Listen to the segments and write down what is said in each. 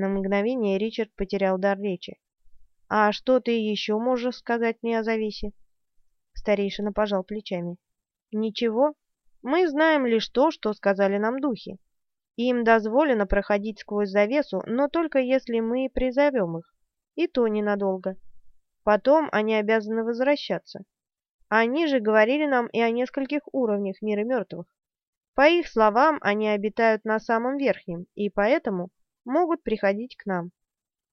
На мгновение Ричард потерял дар речи. «А что ты еще можешь сказать мне о завесе?» Старейшина пожал плечами. «Ничего. Мы знаем лишь то, что сказали нам духи. Им дозволено проходить сквозь завесу, но только если мы призовем их. И то ненадолго. Потом они обязаны возвращаться. Они же говорили нам и о нескольких уровнях мира мертвых. По их словам, они обитают на самом верхнем, и поэтому могут приходить к нам.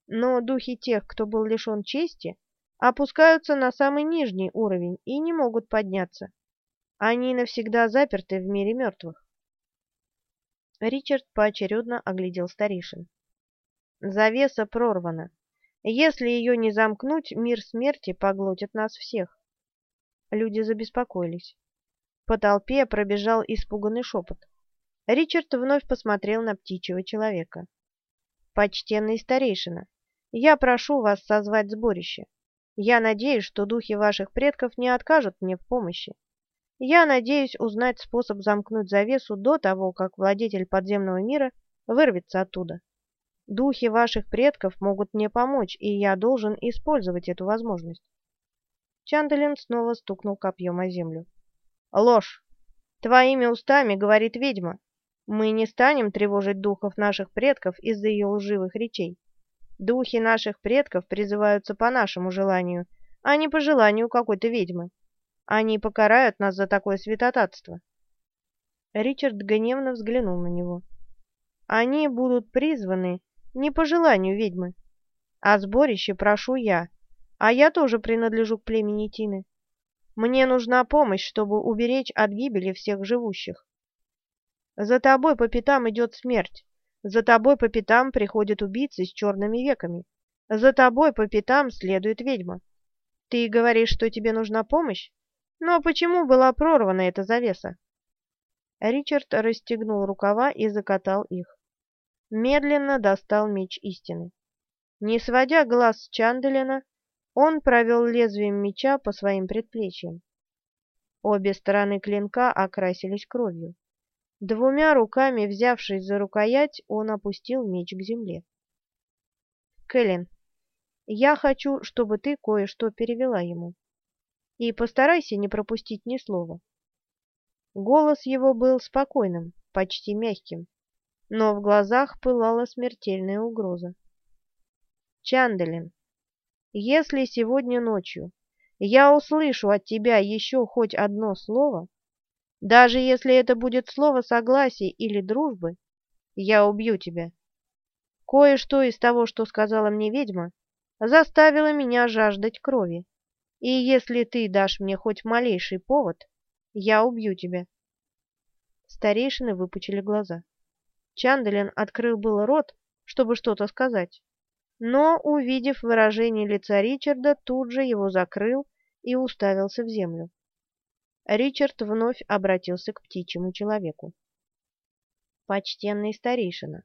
Но духи тех, кто был лишен чести, опускаются на самый нижний уровень и не могут подняться. Они навсегда заперты в мире мертвых. Ричард поочередно оглядел старейшин. Завеса прорвана. Если ее не замкнуть, мир смерти поглотит нас всех. Люди забеспокоились. По толпе пробежал испуганный шепот. Ричард вновь посмотрел на птичьего человека. «Почтенный старейшина, я прошу вас созвать сборище. Я надеюсь, что духи ваших предков не откажут мне в помощи. Я надеюсь узнать способ замкнуть завесу до того, как владетель подземного мира вырвется оттуда. Духи ваших предков могут мне помочь, и я должен использовать эту возможность. Чандалин снова стукнул копьем о землю. «Ложь! Твоими устами говорит ведьма. Мы не станем тревожить духов наших предков из-за ее лживых речей. Духи наших предков призываются по нашему желанию, а не по желанию какой-то ведьмы. Они покарают нас за такое святотатство». Ричард гневно взглянул на него. «Они будут призваны не по желанию ведьмы, а сборище прошу я, а я тоже принадлежу к племени Тины. Мне нужна помощь, чтобы уберечь от гибели всех живущих. За тобой по пятам идет смерть. За тобой по пятам приходят убийцы с черными веками. За тобой по пятам следует ведьма. Ты говоришь, что тебе нужна помощь? Но почему была прорвана эта завеса? Ричард расстегнул рукава и закатал их. Медленно достал меч истины. Не сводя глаз с Чанделина, он провел лезвием меча по своим предплечьям. Обе стороны клинка окрасились кровью. Двумя руками, взявшись за рукоять, он опустил меч к земле. «Кэлен, я хочу, чтобы ты кое-что перевела ему. И постарайся не пропустить ни слова». Голос его был спокойным, почти мягким, но в глазах пылала смертельная угроза. «Чанделин, если сегодня ночью я услышу от тебя еще хоть одно слово, даже если это будет слово согласия или дружбы, я убью тебя. Кое-что из того, что сказала мне ведьма, заставило меня жаждать крови, и если ты дашь мне хоть малейший повод, я убью тебя. Старейшины выпучили глаза. Чандалин открыл было рот, чтобы что-то сказать, но, увидев выражение лица Ричарда, тут же его закрыл и уставился в землю. Ричард вновь обратился к птичьему человеку. «Почтенный старейшина,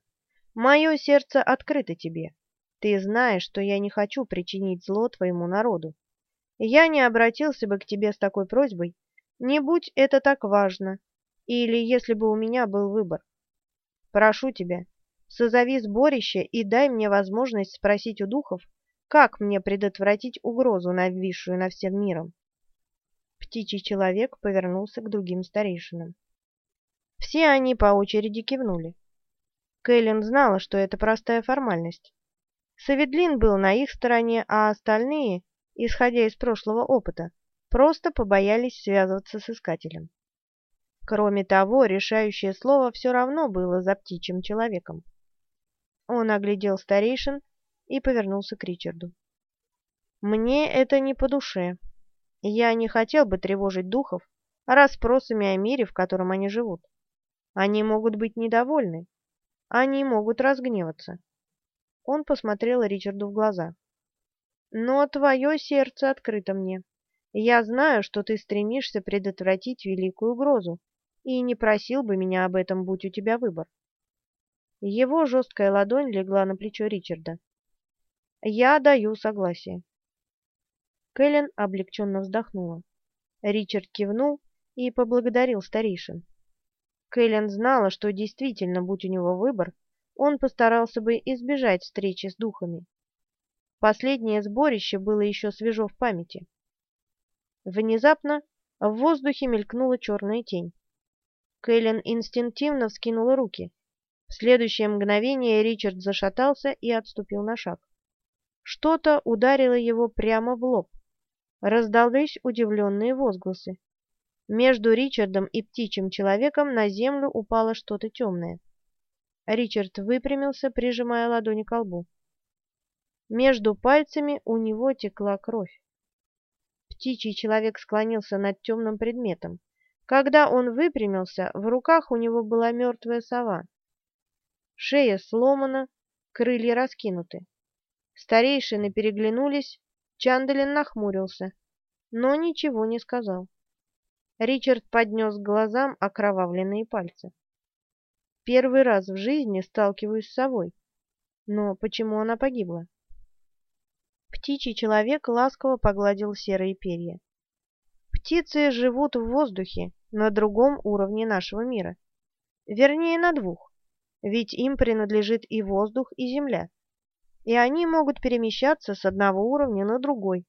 мое сердце открыто тебе. Ты знаешь, что я не хочу причинить зло твоему народу. Я не обратился бы к тебе с такой просьбой, не будь это так важно, или если бы у меня был выбор. Прошу тебя, Созови сборище и дай мне возможность спросить у духов, как мне предотвратить угрозу, нависшую над всем миром. Птичий человек повернулся к другим старейшинам. Все они по очереди кивнули. Кэлен знала, что это простая формальность. Саведлин был на их стороне, а остальные, исходя из прошлого опыта, просто побоялись связываться с искателем. Кроме того, решающее слово все равно было за птичьим человеком. Он оглядел старейшин и повернулся к Ричарду. «Мне это не по душе. Я не хотел бы тревожить духов расспросами о мире, в котором они живут. Они могут быть недовольны. Они могут разгневаться». Он посмотрел Ричарду в глаза. «Но твое сердце открыто мне. Я знаю, что ты стремишься предотвратить великую угрозу, и не просил бы меня об этом, будь у тебя выбор. Его жесткая ладонь легла на плечо Ричарда. «Я даю согласие». Кэлен облегченно вздохнула. Ричард кивнул и поблагодарил старейшин. Кэлен знала, что действительно, будь у него выбор, он постарался бы избежать встречи с духами. Последнее сборище было еще свежо в памяти. Внезапно в воздухе мелькнула черная тень. Кэлен инстинктивно вскинула руки. В следующее мгновение Ричард зашатался и отступил на шаг. Что-то ударило его прямо в лоб. Раздались удивленные возгласы. Между Ричардом и птичьим человеком на землю упало что-то темное. Ричард выпрямился, прижимая ладони к лбу. Между пальцами у него текла кровь. Птичий человек склонился над темным предметом. Когда он выпрямился, в руках у него была мертвая сова. Шея сломана, крылья раскинуты. Старейшины переглянулись, Чандалин нахмурился, но ничего не сказал. Ричард поднес к глазам окровавленные пальцы. Первый раз в жизни сталкиваюсь с совой. Но почему она погибла? Птичий человек ласково погладил серые перья. Птицы живут в воздухе на другом уровне нашего мира. Вернее, на двух, ведь им принадлежит и воздух, и земля. И они могут перемещаться с одного уровня на другой.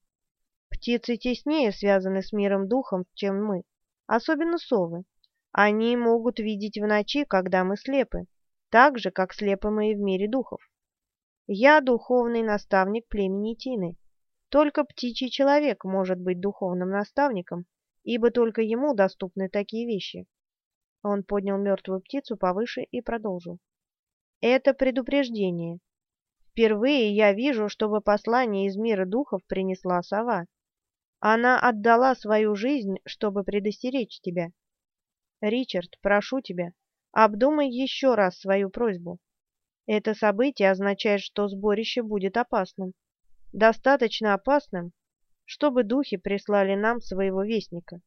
Птицы теснее связаны с миром духом, чем мы, особенно совы. Они могут видеть в ночи, когда мы слепы, так же, как слепы мы и в мире духов. Я духовный наставник племени Тины. Только птичий человек может быть духовным наставником, ибо только ему доступны такие вещи. Он поднял мертвую птицу повыше и продолжил. Это предупреждение. Впервые я вижу, чтобы послание из мира духов принесла сова. Она отдала свою жизнь, чтобы предостеречь тебя. Ричард, прошу тебя, обдумай еще раз свою просьбу. Это событие означает, что сборище будет опасным. Достаточно опасным, чтобы духи прислали нам своего вестника.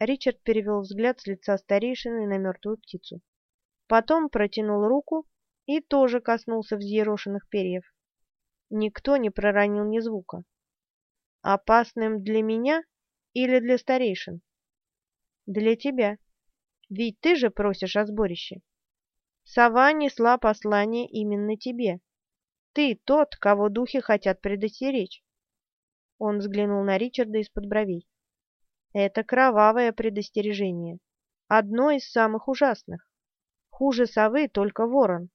Ричард перевел взгляд с лица старейшины на мертвую птицу. Потом протянул руку и тоже коснулся взъерошенных перьев. Никто не проронил ни звука. Опасным для меня или для старейшин? Для тебя. Ведь ты же просишь о сборище. Сова несла послание именно тебе. Ты тот, кого духи хотят предостеречь. Он взглянул на Ричарда из-под бровей. Это кровавое предостережение. Одно из самых ужасных. Хуже совы только ворон.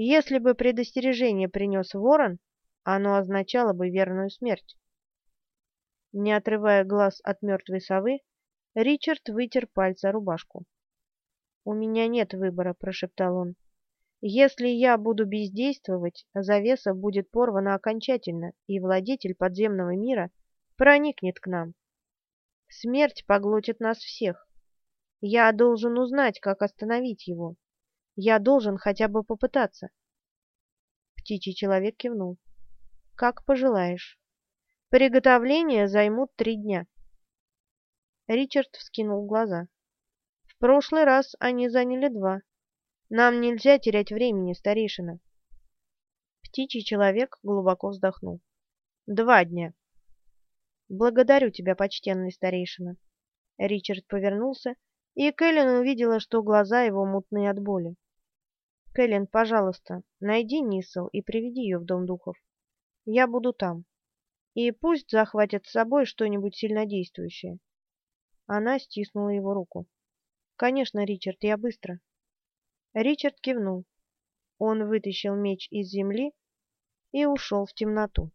Если бы предостережение принес ворон, оно означало бы верную смерть. Не отрывая глаз от мертвой совы, Ричард вытер пальцы о рубашку. «У меня нет выбора», — прошептал он. «Если я буду бездействовать, завеса будет порвана окончательно, и владетель подземного мира проникнет к нам. Смерть поглотит нас всех. Я должен узнать, как остановить его. Я должен хотя бы попытаться». Птичий человек кивнул. «Как пожелаешь. Приготовления займут три дня». Ричард вскинул глаза. В прошлый раз они заняли два. Нам нельзя терять времени, старейшина. Птичий человек глубоко вздохнул. Два дня. Благодарю тебя, почтенный старейшина. Ричард повернулся, и Кэлен увидела, что глаза его мутные от боли. Кэлен, пожалуйста, найди Нисел и приведи ее в Дом Духов. Я буду там. И пусть захватят с собой что-нибудь сильнодействующее. Она стиснула его руку. «Конечно, Ричард, я быстро». Ричард кивнул. Он вытащил меч из земли и ушел в темноту.